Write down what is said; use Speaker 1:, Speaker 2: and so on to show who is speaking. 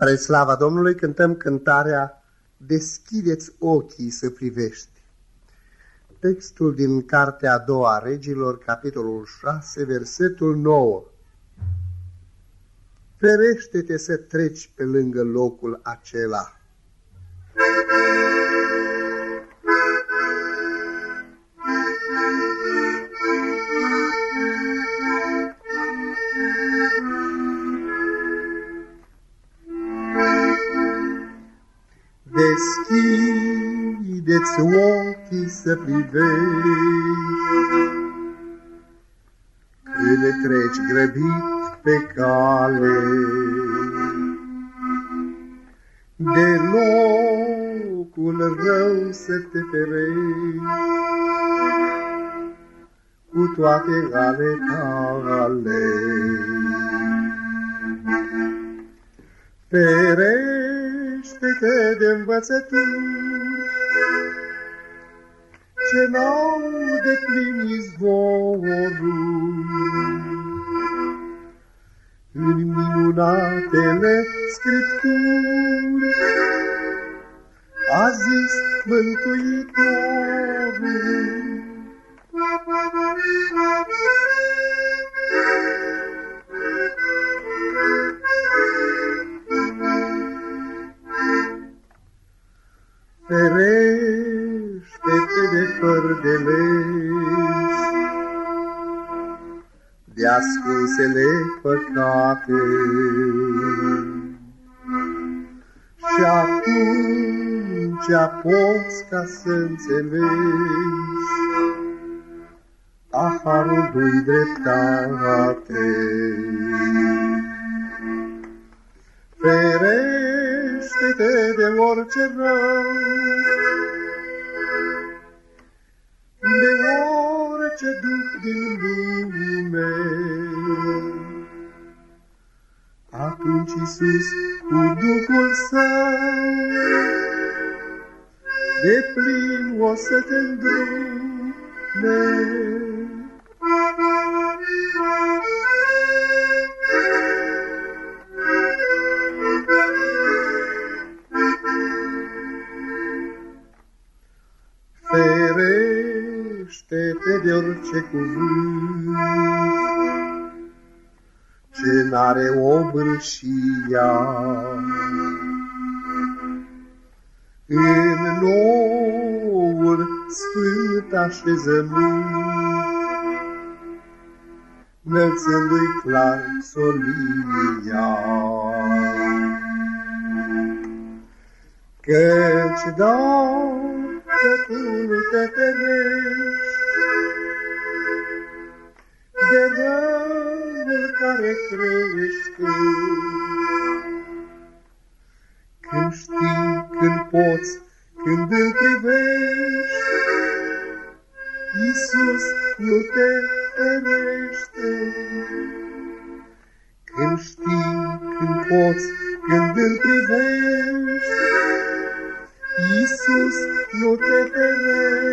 Speaker 1: Spre slava Domnului cântăm cântarea Deschideți ochii să privești. Textul din Cartea a doua a regilor, capitolul 6, versetul 9. Ferește-te să treci pe lângă locul acela. Deschideți ochii să privești. Când treci grăbit pe cale De locul rău să te ferești Cu toate ale tale. Ferești ferește-te de învățături, ce n-au de plin izvorul. În minunatele scripturi a zis Mântuitorul. Ferește-te de fără de legi, de ascunsele păcate. Și atunci poți ca să înțelegi a harul lui dreptate. Ferește-te de orice rău, orice duc din lume. Atunci Iisus cu Duhul Său de plin o să te îndrume. Ferește-te de orice cuvânt ce n-are obârșia. În noul sfânt așezământ, Înălțându-i clar solia. Căci dacă tu nu te ferești, de răul care crește. Când știi, când poți, când îl privești, Iisus nu te ferește. Când știi, când poți, când îl privești, Iisus nu te ferește.